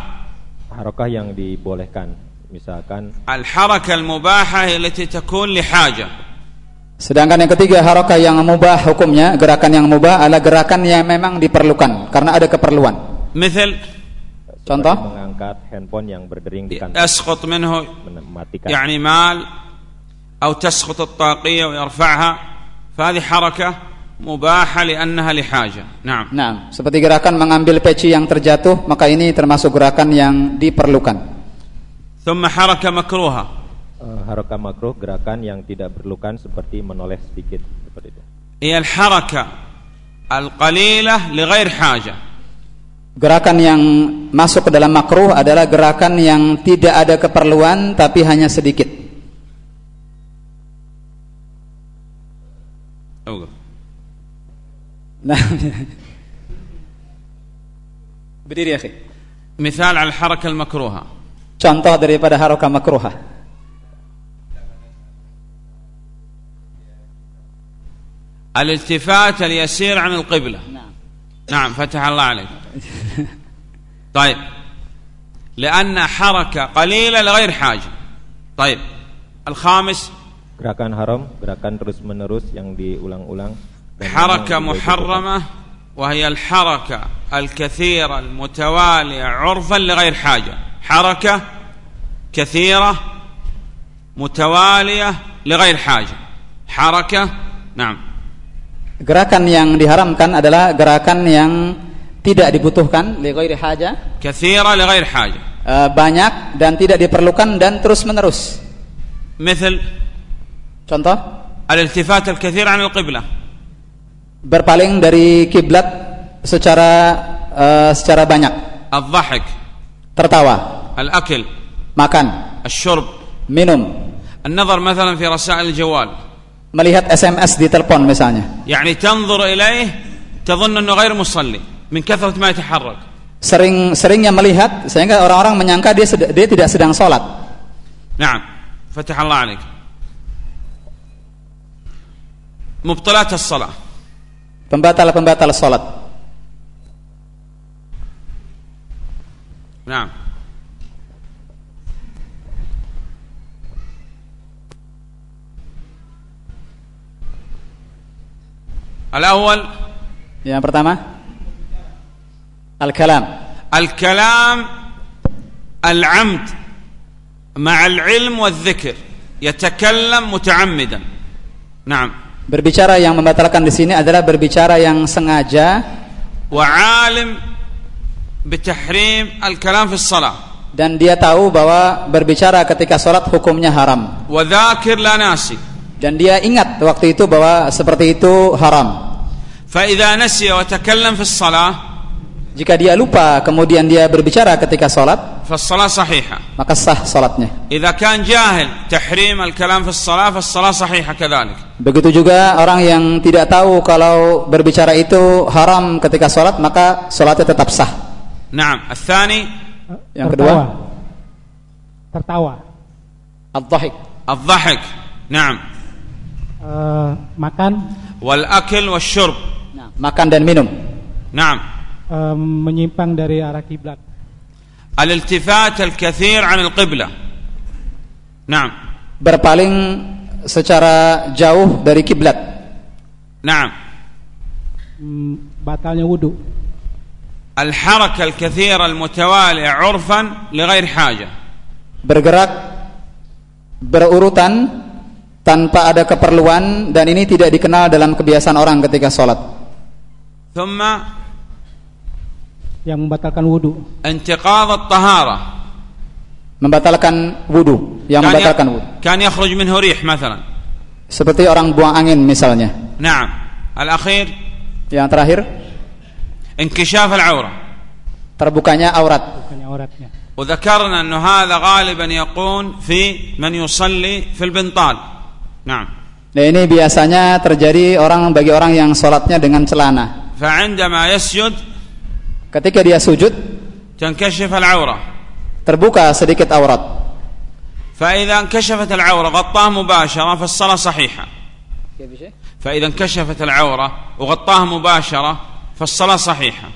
harakah yang dibolehkan. Misalkan الحركة المباحة هي التي تكون لحاجة Sedangkan yang ketiga harakah yang mubah hukumnya, gerakan yang mubah adalah gerakan yang memang diperlukan karena ada keperluan. مثل Contoh? Mengangkat handphone yang berdering di kantor. Asqut minhu. Mematikan. Yani mal. Atau tasqut at-taqiyah wa yarfa'ha. Fahadi harakah mubaha li'annaha lihaja. Naam. Naam. Seperti gerakan mengambil peci yang terjatuh, maka ini termasuk gerakan yang diperlukan. Thumma haraka makruha. Harakah haraka makruh gerakan yang tidak perlukan seperti menoleh sedikit seperti itu. Ia al-haraka al-qalilah li ghair. Gerakan yang masuk ke dalam makruh adalah gerakan yang tidak ada keperluan tapi hanya sedikit. أوقف Nah. Berdiri ya, مثال على الحركة المكروهة Contoh daripada harakah makruhah. الالتفات اليسير عن القبلة نعم. نعم فتح الله عليك طيب. لأن حركة قليلة لغير حاجة. طيب. الخامس. Gerakan haram, gerakan terus-menerus yang diulang-ulang. حركة محرمة وهي الحركة الكثيرة المتوالية عرفا لغير حاجة. حركة كثيرة متوالية لغير حاجة. حركة نعم. Gerakan yang diharamkan adalah gerakan yang tidak dibutuhkan li ghairi haja, كثيرة لغير حاجة eh, banyak dan tidak diperlukan dan terus-menerus. مثل Contoh, الالتفات الكثير عن القبلة berpaling dari kiblat secara eh, secara banyak, الضحك tertawa, الأكل makan, الشرب minum, النظر مثلا في رسائل الجوال melihat SMS di telepon misalnya. يعني تنظر إليه تظن أنه غير مصلي min kathrat ma yataharrak. Sering seringnya melihat sehingga orang-orang menyangka dia dia tidak sedang salat. Naam. Fatah Allah 'alaik. Mubtalat as-salah. Pembatal-pembatal salat. Naam. Al-awwal Yang pertama Al-kalam. الكلام العمد مع العلم والذكر يتكلم متعمدا نعم Berbicara yang membatalkan di sini adalah berbicara yang sengaja وعالم بتحريم الكلام في الصلاة dan dia tahu bahwa berbicara ketika sholat hukumnya haram وذاكر لا ناسي dan dia ingat waktu itu bahwa seperti itu haram. فإذا نسي وتكلم في الصلاة Jika dia lupa kemudian dia berbicara ketika sholat فالصلاة صحيحة maka sah sholatnya. إذا كان جاهل تحريم الكلام في الصلاة فالصلاة صحيحة كذلك Begitu juga orang yang tidak tahu kalau berbicara itu haram ketika sholat maka sholatnya tetap sah. نعم الثاني Yang kedua, tertawa al-dhahik. الضحك نعم Eh, makan والأكل والشرب Makan dan minum. نعم Eh, menyimpang dari arah kiblat. Al-iltifat al-kathir 'an al-qibla. Naam. Berpaling secara jauh dari kiblat. Naam. Hmm, batalnya wudu. Al-haraka al-kathir al-mutawali' 'urfan li ghair haja. Bergerak berurutan tanpa ada keperluan dan ini tidak dikenal dalam kebiasaan orang ketika sholat. Thumma yang membatalkan wudhu انتقاض الطهارة Membatalkan wudhu, yang كان, membatalkan ي... wudhu. كان يخرج منه ريح مثلا Seperti orang buang angin misalnya. نعم الأخير Yang terakhir, انكشاف العورة terbukanya aurat. bukannya auratnya وذكرنا أنه هذا غالبا يكون في من يصلي في البنطال نعم Nah ini biasanya terjadi orang bagi orang yang sholatnya dengan celana. فعندما يسجد Ketika dia sujud, تنكشف العورة terbuka sedikit aurat. فإذا انكشفت العورة غطاه مباشرة فالصلاة صحيحة فإذا انكشفت العورة وغطاه مباشرة فالصلاة صحيحة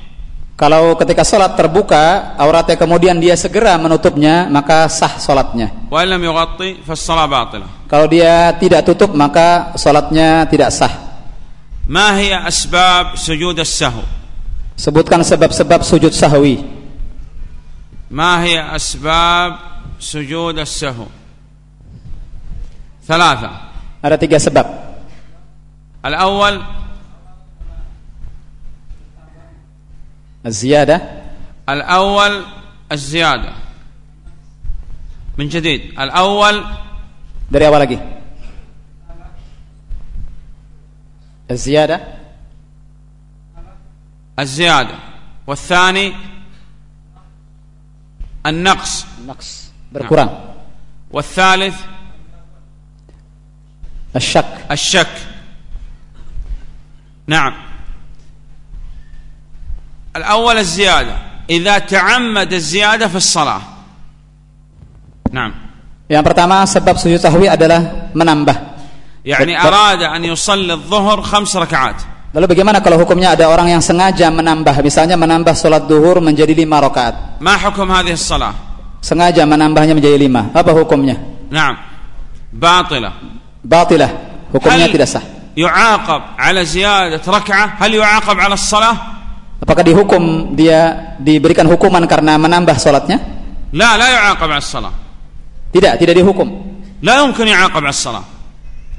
Kalau ketika sholat terbuka auratnya kemudian dia segera menutupnya maka sah sholatnya. وإن لم يغطي فالصلاة باطلة Kalau dia tidak tutup maka sholatnya tidak sah. ما هي أسباب سجود السهو Sebutkan sebab-sebab sujud sahwi. ما هي أسباب سجود السهو ثلاثة Ada tiga sebab. الأول Ziyadah, الأول الزيادة من جديد الأول dari awal lagi. Ziyadah, الزيادة. والثاني النقص. naqs, berkurang. والثالث Asyak, الشك. نعم. الأول الزيادة. إذا تعمد الزيادة في الصلاة. نعم. Yang pertama sebab sujud sahwi adalah menambah. يعني Betul. أراد أن يصلي الظهر خمس ركعات. Lalu bagaimana kalau hukumnya ada orang yang sengaja menambah, misalnya menambah sholat duhur menjadi lima rakaat, ما حكم هذه الصلاة sengaja menambahnya menjadi lima, apa hukumnya? نعم باطلة Batilah, hukumnya هل tidak sah. يعاقب على زيادة ركعة هل يعاقب على الصلاة Apakah dihukum dia diberikan hukuman karena menambah sholatnya? لا لا يعاقب على الصلاة Tidak, tidak dihukum. لا يمكن يعاقب على الصلاة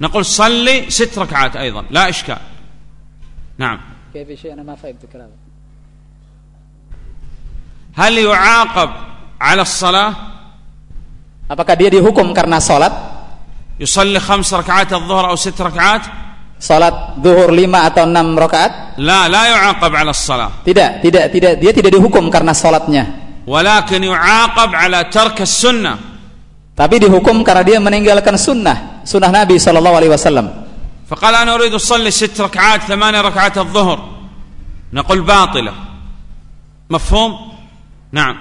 نقول صلي ست ركعات أيضا لا إشكال نعم هل يعاقب على الصلاة Apakah dia dihukum karena sholat? يصلي خمس ركعات الظهر أو ست ركعات Sholat duhur lima atau enam rakaat? لا لا يعاقب على الصلاة Tidak, tidak, tidak. Dia tidak dihukum karena sholatnya. ولكن يعاقب على ترك السنة Tapi dihukum karena dia meninggalkan sunnah, sunnah Nabi Shallallahu Alaihi Wasallam. فقال أنا أريد أصلي ست ركعات ثمانية ركعات الظهر نقول باطلة مفهوم نعم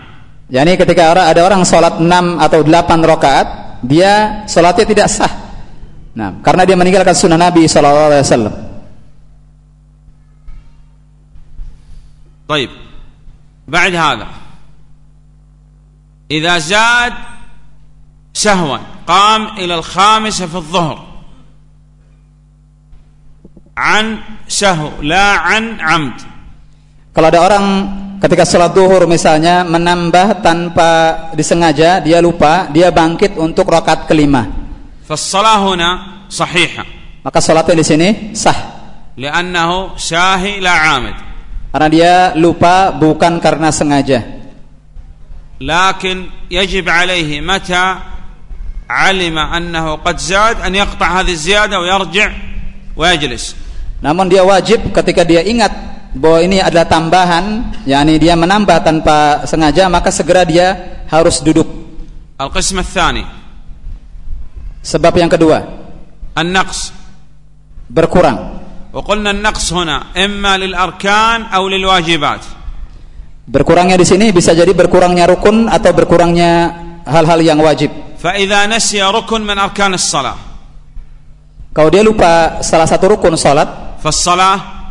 Yani ketika ada orang sholat 6 atau 8 rakaat, dia sholatnya tidak sah. Nah, karena dia meninggalkan sunnah Nabi Shallallahu Alaihi Wasallam. طيب بعد هذا إذا زاد سهوا قام إلى الخامسة في الظهر an syahu la an amd. Kalau ada orang ketika sholat duhur misalnya menambah tanpa disengaja dia lupa dia bangkit untuk rokat kelima. Fasalahuna sahiha. Maka sholatnya di sini sah. Li'annahu syahi la amd karena dia lupa bukan karena sengaja. Lakin yajib alaihi mata alima annahu qad zad an yaqta' hadhihi ziyada wa yarji' wa yajlis. namun dia wajib ketika dia ingat bahwa ini adalah tambahan yakni dia menambah tanpa sengaja maka segera dia harus duduk القسم الثاني sebab yang kedua النقص berkurang وقلنا النقص هنا إما للأركان أو للواجبات berkurangnya di sini bisa jadi berkurangnya rukun atau berkurangnya hal-hal yang wajib فإذا نسي ركن من أركان الصلاة kalau dia lupa salah satu rukun salat Fasalah,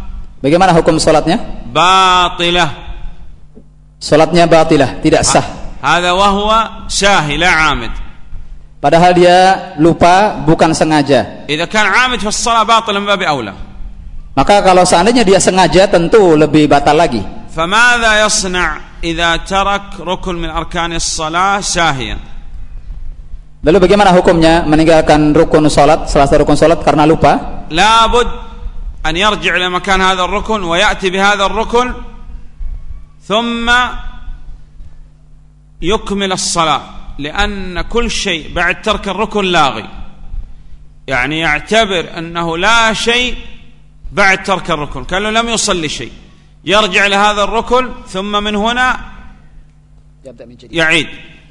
Bagaimana hukum solatnya? Batilah. Solatnya batilah, tidak sah. Ada wahwa syahila 'amid. Padahal dia lupa bukan sengaja. Jika kan 'amid fasalah batil min babi awla. Maka kalau seandainya dia sengaja tentu lebih batal lagi. Famadha yasna' idza tarak rukun min arkanis salah syahiyan? Lalu bagaimana hukumnya meninggalkan rukun salat, salah satu rukun salat karena lupa? Labud أن يرجع إلى مكان هذا الركن ويأتي بهذا الركن ثم يكمل الصلاة لأن كل شيء بعد ترك الركن لاغي. يعني يعتبر أنه لا شيء بعد ترك الركن كأنه لم يصلي شيء. يرجع لهذا الركن ثم من هنا يعيد.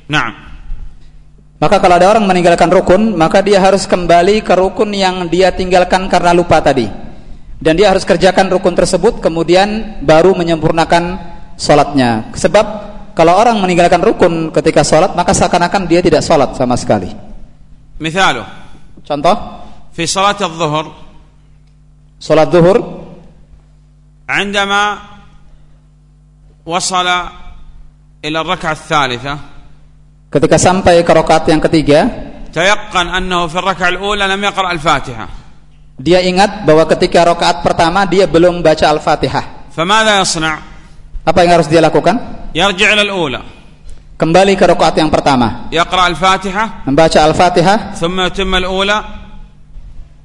نعم. Maka kalau ada orang meninggalkan rukun maka dia harus kembali ke rukun yang dia tinggalkan karena lupa tadi. dan dia harus kerjakan rukun tersebut kemudian baru menyempurnakan sholatnya sebab kalau orang meninggalkan rukun ketika sholat maka seakan-akan dia tidak sholat sama sekali مثاله contoh في صلاة الظهر sholat zuhur عندما وصل إلى الركعة الثالثة ketika sampai ke rakaat yang ketiga تيقن أنه في الركعة الأولى لم يقرأ الفاتحة dia ingat bahwa ketika rakaat pertama dia belum baca al-fatihah فماذا يصنع apa yang harus dia lakukan يرجع إلى الأولى kembali ke rakaat yang pertama يقرأ الفاتحة membaca al-fatihah ثم يتم الأولى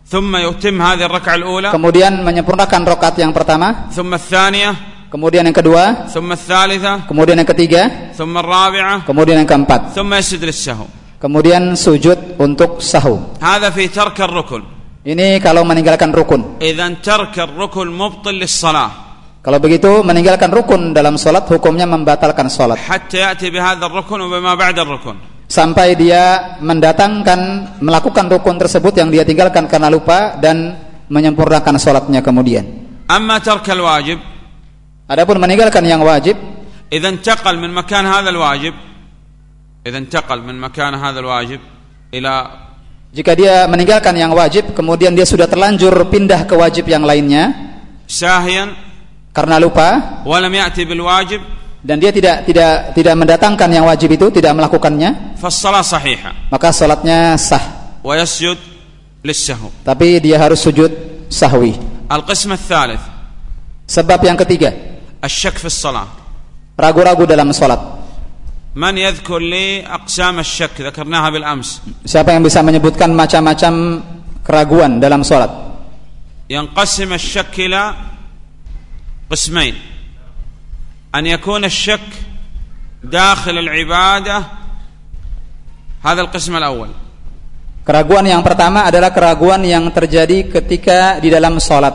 ثم يتم هذه الركعة الأولى kemudian menyempurnakan rakaat yang pertama ثم الثانية kemudian yang kedua ثم الثالثة kemudian yang ketiga ثم الرابعة kemudian yang keempat ثم يسجد للسهو kemudian sujud untuk sahu هذا في ترك الركن Ini kalau meninggalkan rukun. Idzan tarkar rukun mubtil lis-shalah. Kalau begitu meninggalkan rukun dalam salat hukumnya membatalkan salat. Hatta ya'ti bihadzal rukun wa ma ba'da rukun. Sampai dia mendatangkan melakukan rukun tersebut yang dia tinggalkan karena lupa dan menyempurnakan salatnya kemudian. Amma tarkal wajib. Adapun meninggalkan yang wajib. Idzan taqal min makan hadzal wajib. Idzan taqal min makan hadzal wajib ila jika dia meninggalkan yang wajib kemudian dia sudah terlanjur pindah ke wajib yang lainnya. Sahyan. Karena lupa. Walam ya'ti bil wajib. Dan dia tidak tidak tidak mendatangkan yang wajib itu tidak melakukannya. Fassalah sahiha. Maka salatnya sah. Wa yasjud tapi dia harus sujud sahwi. Al-qism ats sebab yang ketiga. Asyak fi salat ragu-ragu dalam salat. sholat من يذكر لي أقسام الشك ذكرناها بالأمس siapa yang bisa menyebutkan macam-macam keraguan dalam sholat ينقسم الشك إلى قسمين أن يكون الشك داخل العبادة هذا القسم الأول keraguan yang pertama adalah keraguan yang terjadi ketika di dalam sholat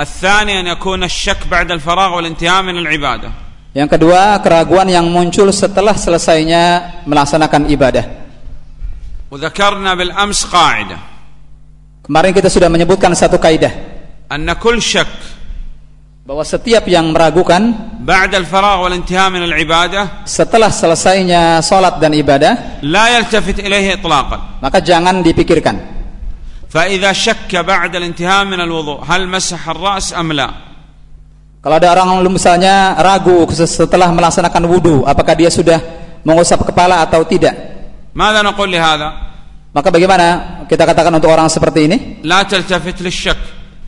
الثاني أن يكون الشك بعد الفراغ والانتهاء من العبادة yang kedua keraguan yang muncul setelah selesainya melaksanakan ibadah وذكرنا بالأمس قاعدة kemarin kita sudah menyebutkan satu kaidah أن كل شك bahwa setiap yang meragukan بعد الفراغ والانتهاء من العبادة setelah selesainya sholat dan ibadah لا يلتفت إليه إطلاقا maka jangan dipikirkan فإذا شك بعد الانتهاء من الوضوء هل مسح الرأس أم لا kalau ada orang misalnya ragu setelah melaksanakan wudhu, apakah dia sudah mengusap kepala atau tidak? Maka bagaimana kita katakan untuk orang seperti ini?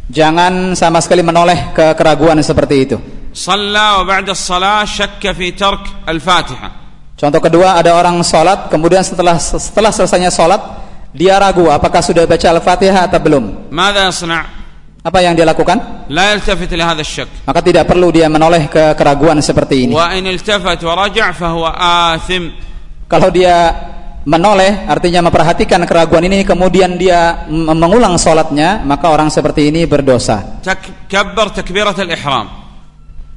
Jangan sama sekali menoleh ke keraguan seperti itu. Contoh kedua ada orang sholat, kemudian setelah setelah selesainya sholat dia ragu apakah sudah baca Al-Fatihah atau belum Apa yang dia lakukan? لا يلتفت لهذا الشك Maka tidak perlu dia menoleh ke keraguan seperti ini. وإن التفت ورجع فهو آثم Kalau dia menoleh artinya memperhatikan keraguan ini kemudian dia m- mengulang sholatnya maka orang seperti ini berdosa. تك- كبر تكبيرة الإحرام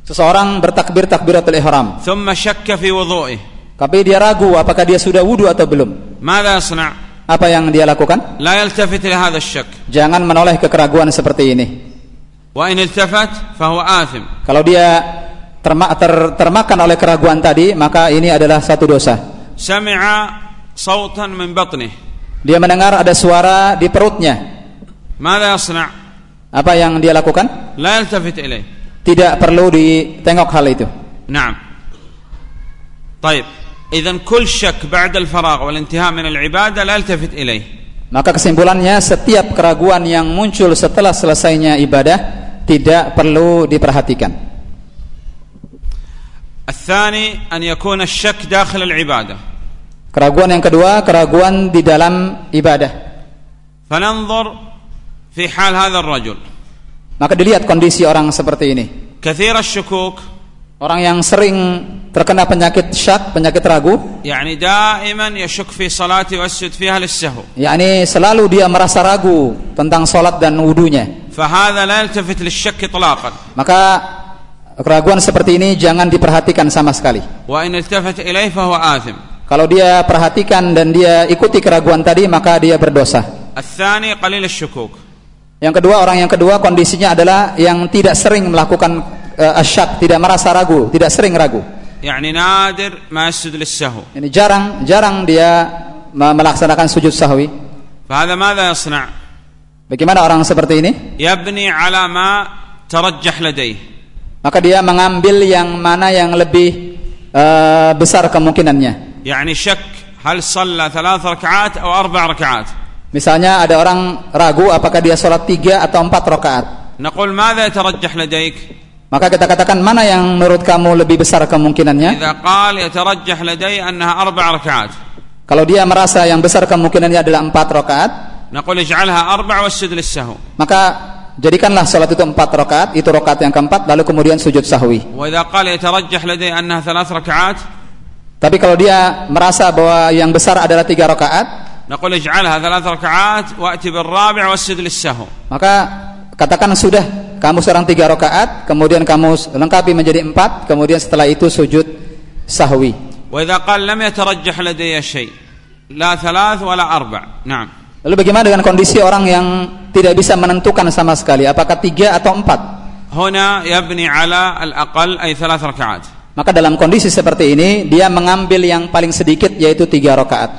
Seseorang bertakbir takbiratul ihram ثم شك في وضوئه tapi dia ragu apakah dia sudah wudhu atau belum. ماذا يصنع؟ apa yang dia lakukan? Jangan menoleh ke keraguan seperti ini. Kalau dia terma ter termakan oleh keraguan tadi, maka ini adalah satu dosa. Dia mendengar ada suara di perutnya. Apa yang dia lakukan? Tidak perlu ditengok hal itu. Naam. Baik. طيب إذا كل شك بعد الفراغ والانتهاء من العبادة لا يلتفت إليه Maka kesimpulannya setiap keraguan yang muncul setelah selesainya ibadah tidak perlu diperhatikan. الثاني أن يكون الشك داخل العبادة Keraguan yang kedua, keraguan di dalam ibadah. فننظر في حال هذا الرجل Maka dilihat kondisi orang seperti ini. كثير الشكوك Orang yang sering terkena penyakit syak, penyakit ragu. Yani daiman yashuk fi salati wa yasjud fiha lis-sahw. Yani selalu dia merasa ragu tentang salat dan wudunya. Fahadha la yaltafit lish-shakk itlaqan. Maka keraguan seperti ini jangan diperhatikan sama sekali. Wa in iltafat ilai fa huwa athim. Kalau dia perhatikan dan dia ikuti keraguan tadi maka dia berdosa. Al-thani qalil syukuk Yang kedua orang yang kedua kondisinya adalah yang tidak sering melakukan Eh, asyak, tidak merasa ragu, tidak sering ragu. Yani nadir ma yasjud lis-sahw. Jarang jarang dia melaksanakan sujud sahwi. Fahadha madha yasna'? Bagaimana orang seperti ini? Yabni 'ala ma tarajjah ladayh. Maka dia mengambil yang mana yang lebih uh, besar kemungkinannya. Yani syak hal shalla thalath rakaat atau arba' rakaat. Misalnya ada orang ragu apakah dia sholat tiga atau empat rakaat. Naqul madha tarajjah ladayk? Maka kita katakan mana yang menurut kamu lebih besar kemungkinannya? إذا قال يترجح لدي أنها أربع ركعات Kalau dia merasa yang besar kemungkinannya adalah empat rakaat, نقول اجعلها أربع واسجد للسهو maka jadikanlah sholat itu empat rakaat, itu rakaat yang keempat, lalu kemudian sujud sahwi. وإذا قال يترجح لدي أنها ثلاث ركعات Tapi kalau dia merasa bahwa yang besar adalah tiga rakaat, نقول اجعلها ثلاث ركعات وأتي بالرابع واسجد للسهو maka katakan sudah kamu seorang tiga rakaat, kemudian kamu lengkapi menjadi empat, kemudian setelah itu sujud sahwi. وإذا قال لم يترجح لدي شيء لا ثلاث ولا أربع نعم Lalu bagaimana dengan kondisi orang yang tidak bisa menentukan sama sekali apakah tiga atau empat? هنا يبني على الأقل أي ثلاث ركعات Maka dalam kondisi seperti ini dia mengambil yang paling sedikit yaitu tiga rakaat.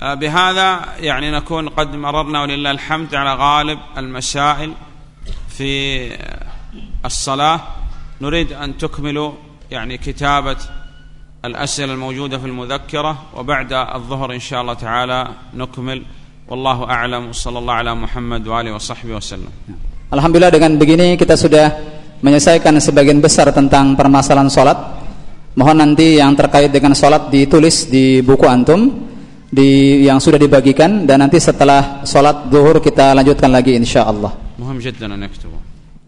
آه، بهذا يعني نكون قد مررنا ولله الحمد على غالب المسائل في الصلاة نريد أن تكملوا يعني كتابة الأسئلة الموجودة في المذكرة وبعد الظهر إن شاء الله تعالى نكمل والله أعلم وصلى الله على محمد وآله وصحبه وسلم Alhamdulillah dengan begini kita sudah menyelesaikan sebagian besar tentang permasalahan sholat. Mohon nanti yang terkait dengan sholat ditulis di buku antum di yang sudah dibagikan dan nanti setelah sholat zuhur kita lanjutkan lagi insya Allah. مهم جدا أن يكتبوا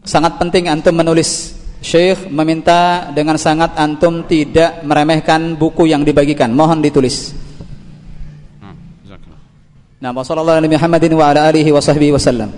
Sangat penting antum menulis. Syekh meminta dengan sangat antum tidak meremehkan buku yang dibagikan. Mohon ditulis. نعم جزاك الله Nah, wassalamualaikum warahmatullahi wabarakatuh wa ala alihi wa sahbihi wasallam.